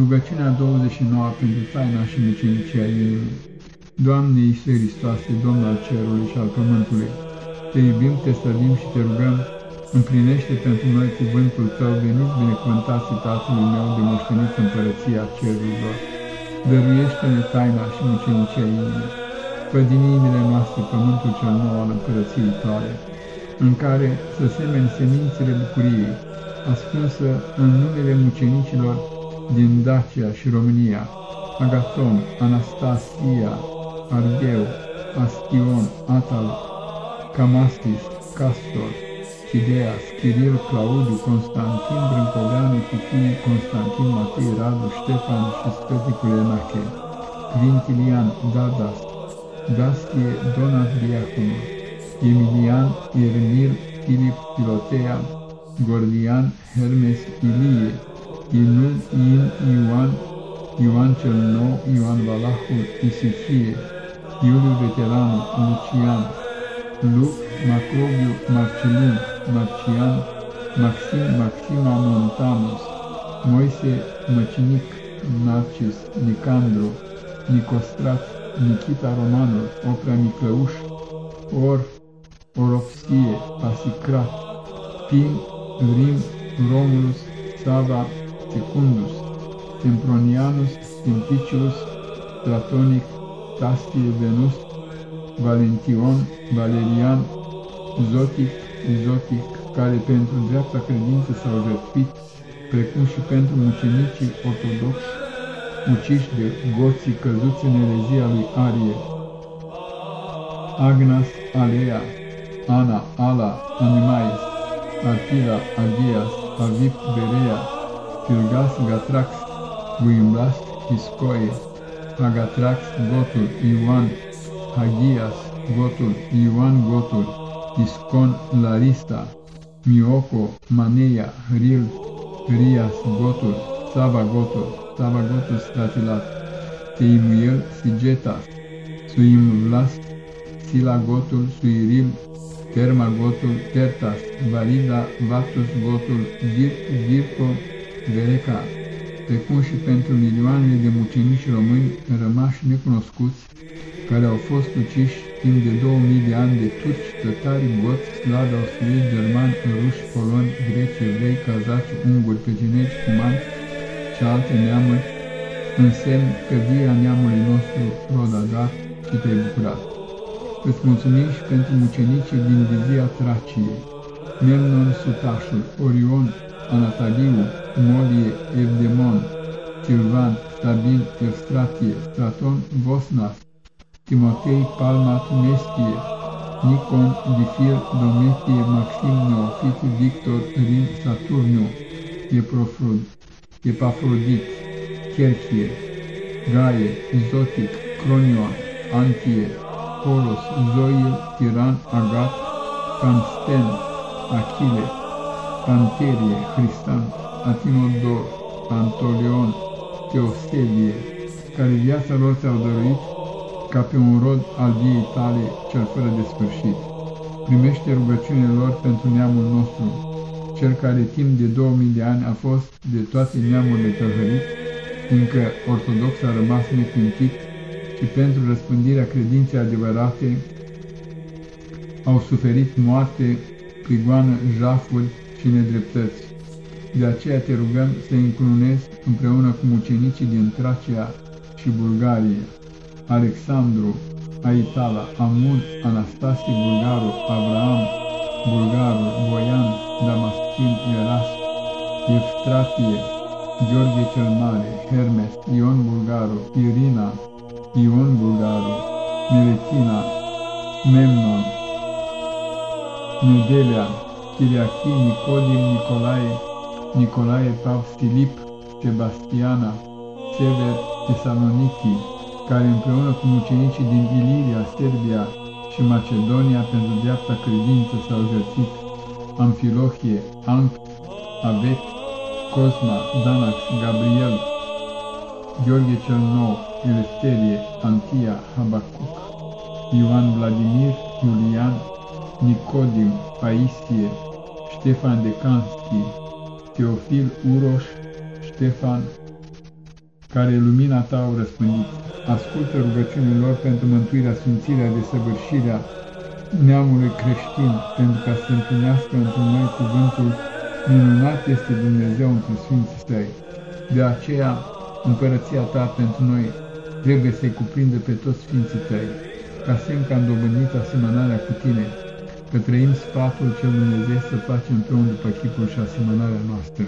Rugăciunea 29 pentru taina și mucenicia inimii. Doamne Iisuse Hristoase, Domn al cerului și al pământului, te iubim, te stăvim și te rugăm, împlinește pentru noi cuvântul Tău, venit binecuvântați Tatălui meu de moșteniți împărăția cerurilor. Dăruiește-ne taina și mucenicia inimii. Fă din inimile noastre pământul cel nou al împărăției Tale, în care să semeni semințele bucuriei, ascunsă în numele mucenicilor din Dacia și România, Agaton, Anastasia, Argheu, Astion, Atal, Camastis, Castor, Chideas, Chiril, Claudiu, Constantin, Brâncoveanu, cu fiii Constantin, Matei, Radu, Ștefan și Spăticul Enache, Quintilian, Dadas, Gastie, Donat Diaconul, Emilian, Iermil, Filip, Pilotea, Gordian, Hermes, Ilie, Inul, In, Ioan, Ioan cel Nou, Ioan Valahul, Isifie, Iuliu Veteranu, Lucian, Luc, Macrobiu, Marcelin, Marcian, Maxim, Maxima Montanus, Moise, Măcinic, Narcis, Nicandro, Nicostrat, Nikita Romanul, Oprea Miclăuș, Or, Orofsie, Pasicrat, Pin, Rim, Romulus, Sava, Secundus, Sempronianus, Simpicius, Platonic, Tastie, Venus, Valention, Valerian, Zotic, Zotic, care pentru dreapta credință s-au jertfit, precum și pentru mucenicii ortodoxi, uciși de goții căzuți în erezia lui Arie. Agnas, Alea, Ana, Ala, Animais, Artila, Agias, Avip, Berea, Filgas, Gatrax, Guimblas, Hiscoe, Agatrax, Gotul, Ioan, Hagias, Gotul, Ioan Gotul, Iscon, Larista, Mioko, Maneia, Ril, Rias, Gotul, Sava Gotul, Sava Gotul Stratilat, Teimuel, Sigetas, Suimvlast, Sila Gotul, Suiril, Terma Gotul, Tertas, Valida, Vatus Gotul, Vir, Virco, Vereca, precum și pentru milioanele de mucenici români rămași necunoscuți, care au fost uciși timp de 2000 de ani de turci, tătari, goți, slavi, austrieci, germani, ruși, poloni, greci, evrei, cazaci, unguri, peceneci, cumani și alte neamuri, în semn că via neamului nostru rod a dat și te-ai bucurat. Îți mulțumim și pentru mucenicii din vizia Traciei, Memnon Sutașul, Orion, Anataliu, Molie, Evdemon, Silvan, Sabin, Evstratie, Straton, Vosnas, Timotei, Palmat, Mestie, Nikon, Difir, Dometie, Maxim, Neofit, Victor, Rin, Saturniu, Eprofrod, Epafrodit, Cherchie, Gaie, Izotic, Cronion, Antie, Polos, Zoil, Tiran, Agat, Cansten, Achille, Panterie, Hristan, Atinodor, Antolion, Teostelie, care viața lor ți-au dăruit ca pe un rod al viei tale cel fără de sfârșit. Primește rugăciunile lor pentru neamul nostru, cel care timp de 2000 de ani a fost de toate neamurile tăhărit, fiindcă ortodox a rămas neclintit și pentru răspândirea credinței adevărate au suferit moarte, prigoană, jafuri și nedreptăți. De aceea te rugăm să încununezi împreună cu mucenicii din Tracia și Bulgaria, Alexandru, Aitala, Amud, Anastasie Bulgaru, Abraham, Bulgaru, Boian, Damaschin, Eras, Evstratie, Gheorghe cel Mare, Hermes, Ion Bulgaru, Irina, Ion Bulgaru, Meletina, Memnon, Nedelea, Chiriachii, Nicodim, Nicolae, Nicolae Pav Filip, Sebastiana, Sever, Tesaloniki, care împreună cu mucenicii din Iliria, Serbia și Macedonia pentru dreapta credință s-au jertfit, Amfilohie, Anc, Avet, Cosma, Danax, Gabriel, Gheorghe cel Nou, Elefterie, Antia, Habacuc, Ioan Vladimir, Iulian, Nicodim, Paisie, Ștefan de Canski, Teofil Uroș, Ștefan, care e lumina ta au răspândit. Ascultă rugăciunile lor pentru mântuirea, sfințirea, desăvârșirea neamului creștin, pentru ca să împlinească într noi cuvântul minunat este Dumnezeu între Sfinții Tăi. De aceea, împărăția Ta pentru noi trebuie să-i cuprinde pe toți Sfinții Tăi, ca semn că am dobândit asemănarea cu Tine, că trăim sfatul cel Dumnezeu să facem pe un după chipul și asemănarea noastră.